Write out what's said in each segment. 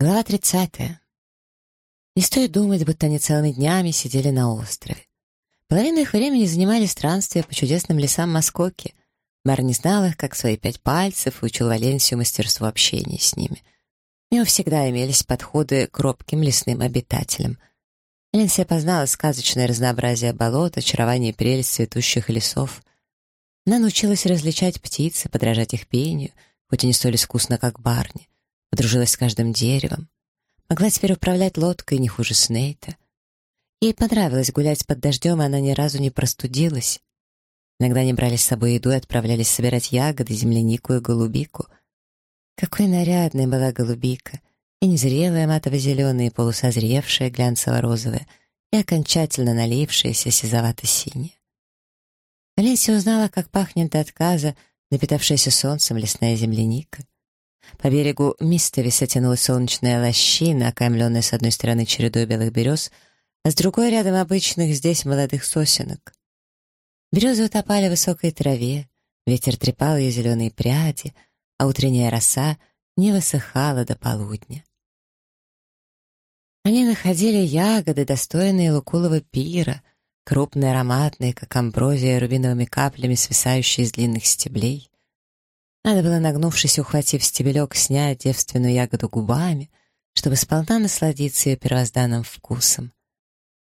Глава 30. Не стоит думать, будто они целыми днями сидели на острове. Половину их времени занимали странствия по чудесным лесам Москоки. Бар не знал их, как свои пять пальцев, и учил Валенсию мастерству общения с ними. У него всегда имелись подходы к робким лесным обитателям. Валенсия познала сказочное разнообразие болот, очарование и прелесть цветущих лесов. Она научилась различать птиц и подражать их пению, хоть и не столь искусно, как Барни подружилась с каждым деревом. Могла теперь управлять лодкой не хуже Снейта. Ей понравилось гулять под дождем, и она ни разу не простудилась. Иногда они брали с собой еду и отправлялись собирать ягоды, землянику и голубику. Какой нарядной была голубика! И незрелая матово-зеленая, и полусозревшая глянцево-розовая, и окончательно налившаяся сизовато-синяя. Валенсия узнала, как пахнет до отказа напитавшаяся солнцем лесная земляника. По берегу Мистовиса тянулась солнечная лощина, окаймленная с одной стороны чередой белых берез, а с другой рядом обычных здесь молодых сосенок. Березы утопали в высокой траве, ветер трепал ее зеленые пряди, а утренняя роса не высыхала до полудня. Они находили ягоды, достойные лукулого пира, крупные, ароматные, как амброзия, рубиновыми каплями, свисающие из длинных стеблей. Надо было, нагнувшись, ухватив стебелек, снять девственную ягоду губами, чтобы сполна насладиться ее первозданным вкусом.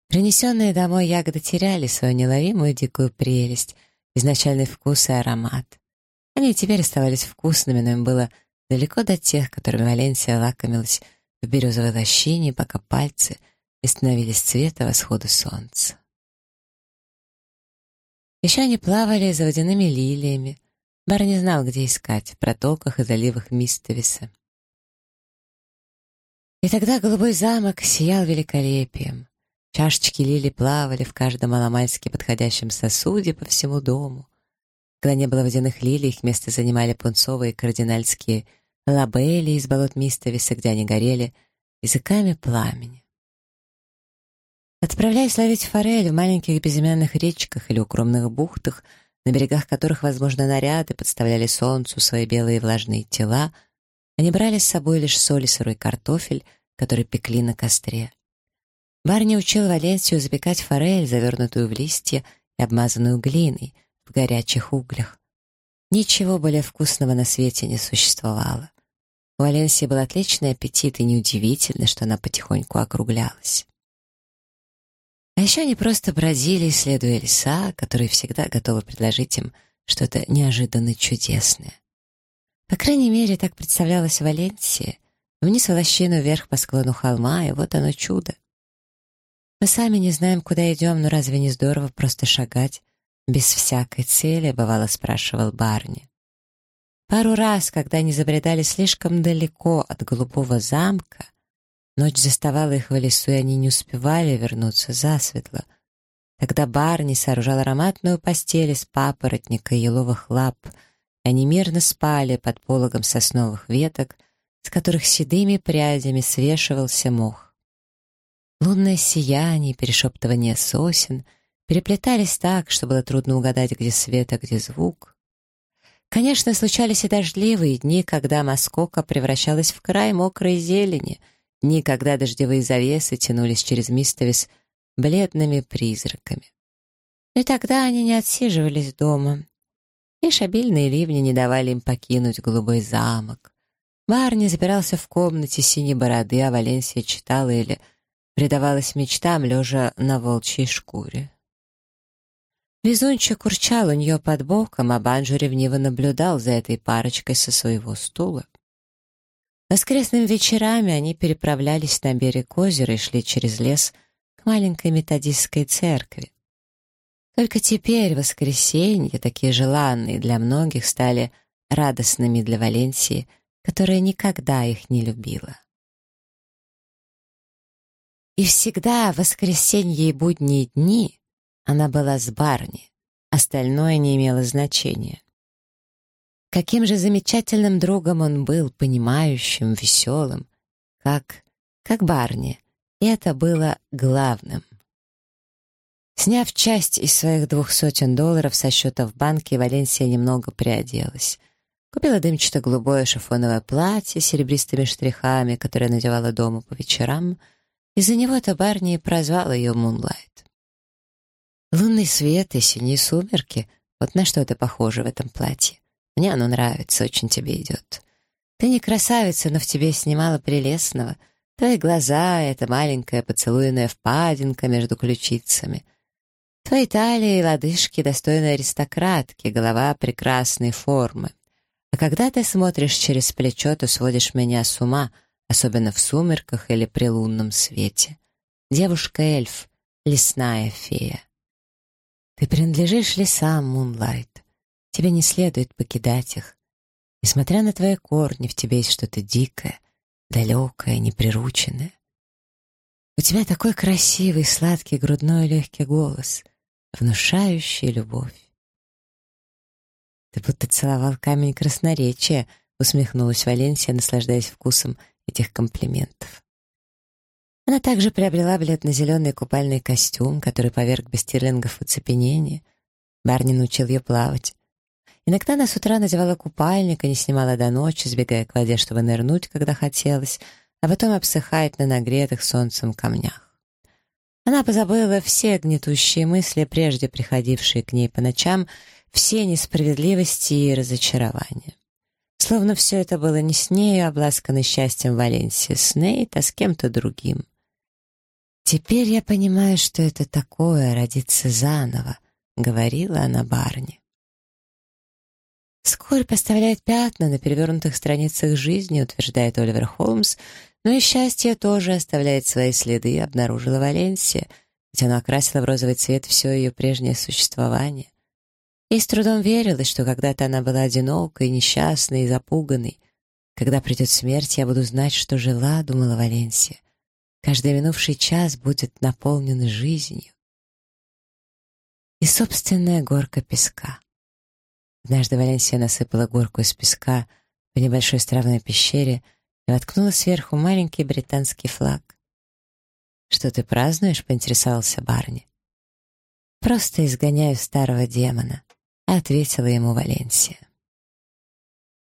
Принесенные домой ягоды теряли свою неловимую дикую прелесть, изначальный вкус и аромат. Они теперь оставались вкусными, но им было далеко до тех, которыми Валенсия лакомилась в березовой лощине, пока пальцы не становились цвета восхода солнца. Еще они плавали за водяными лилиями, Бар не знал, где искать, в протоках и заливах Мистовиса. И тогда голубой замок сиял великолепием. Чашечки лили плавали в каждом маломальски подходящем сосуде по всему дому. Когда не было водяных лилий, их место занимали пунцовые кардинальские лабели из болот Мистовиса, где они горели языками пламени. Отправляясь ловить форель в маленьких безымянных речках или укромных бухтах — на берегах которых, возможно, наряды подставляли солнцу свои белые влажные тела, они брали с собой лишь соль и сырой картофель, который пекли на костре. Барни учил Валенсию запекать форель, завернутую в листья и обмазанную глиной, в горячих углях. Ничего более вкусного на свете не существовало. У Валенсии был отличный аппетит, и неудивительно, что она потихоньку округлялась. А еще они просто бродили, исследуя леса, которые всегда готовы предложить им что-то неожиданно чудесное. По крайней мере, так представлялось Валенсия. Вниз в лощину, вверх по склону холма, и вот оно чудо. Мы сами не знаем, куда идем, но разве не здорово просто шагать без всякой цели, бывало спрашивал Барни. Пару раз, когда они забредали слишком далеко от голубого замка, Ночь заставала их в лесу, и они не успевали вернуться засветло. Тогда Барни сооружал ароматную постель из папоротника и еловых лап, и они мирно спали под пологом сосновых веток, с которых седыми прядями свешивался мох. Лунное сияние, перешептывание сосен переплетались так, что было трудно угадать, где свет, а где звук. Конечно, случались и дождливые дни, когда Москока превращалась в край мокрой зелени — Никогда дождевые завесы тянулись через Мистовис бледными призраками. И тогда они не отсиживались дома. Лишь обильные ливни не давали им покинуть голубой замок. Барни запирался в комнате синей бороды, а Валенсия читала или предавалась мечтам, лежа на волчьей шкуре. Везунчик урчал у нее под боком, а Банджо ревниво наблюдал за этой парочкой со своего стула. Воскресными вечерами они переправлялись на берег озера и шли через лес к маленькой методистской церкви. Только теперь воскресенья, такие желанные для многих, стали радостными для Валенсии, которая никогда их не любила. И всегда в воскресенье и будние дни она была с Барни, остальное не имело значения. Каким же замечательным другом он был, понимающим, веселым, как, как Барни. И это было главным. Сняв часть из своих двух сотен долларов со счета в банке, Валенсия немного приоделась. Купила дымчато-голубое шифоновое платье с серебристыми штрихами, которое надевала дома по вечерам. Из-за него-то Барни прозвал ее Мунлайт. Лунный свет и синие сумерки — вот на что это похоже в этом платье. Мне оно нравится, очень тебе идет. Ты не красавица, но в тебе есть немало прелестного. Твои глаза — это маленькая поцелуйная впадинка между ключицами. Твои талии и лодыжки достойны аристократки, голова прекрасной формы. А когда ты смотришь через плечо, то сводишь меня с ума, особенно в сумерках или при лунном свете. Девушка-эльф, лесная фея. Ты принадлежишь лесам, Мунлайт. Тебе не следует покидать их. Несмотря на твои корни, в тебе есть что-то дикое, далекое, неприрученное. У тебя такой красивый, сладкий, грудной легкий голос, внушающий любовь. «Ты будто целовал камень красноречия», — усмехнулась Валенсия, наслаждаясь вкусом этих комплиментов. Она также приобрела бледно-зеленый купальный костюм, который поверг Бастирлингов в оцепенение. Барни научил ее плавать. Иногда она с утра надевала купальник и не снимала до ночи, сбегая к воде, чтобы нырнуть, когда хотелось, а потом обсыхать на нагретых солнцем камнях. Она позабыла все гнетущие мысли, прежде приходившие к ней по ночам, все несправедливости и разочарования. Словно все это было не с нею, обласканной счастьем Валенсии с Нейт, а с кем-то другим. «Теперь я понимаю, что это такое — родиться заново», — говорила она барне. Скорбь поставляет пятна на перевернутых страницах жизни, утверждает Оливер Холмс, но и счастье тоже оставляет свои следы, обнаружила Валенсия, ведь оно окрасило в розовый цвет все ее прежнее существование. Ей с трудом верилось, что когда-то она была одинокой, несчастной и запуганной. Когда придет смерть, я буду знать, что жила, думала Валенсия. Каждый минувший час будет наполнен жизнью. И собственная горка песка. Однажды Валенсия насыпала горку из песка по небольшой островной пещере и воткнула сверху маленький британский флаг. «Что ты празднуешь?» — поинтересовался Барни. «Просто изгоняю старого демона», — ответила ему Валенсия.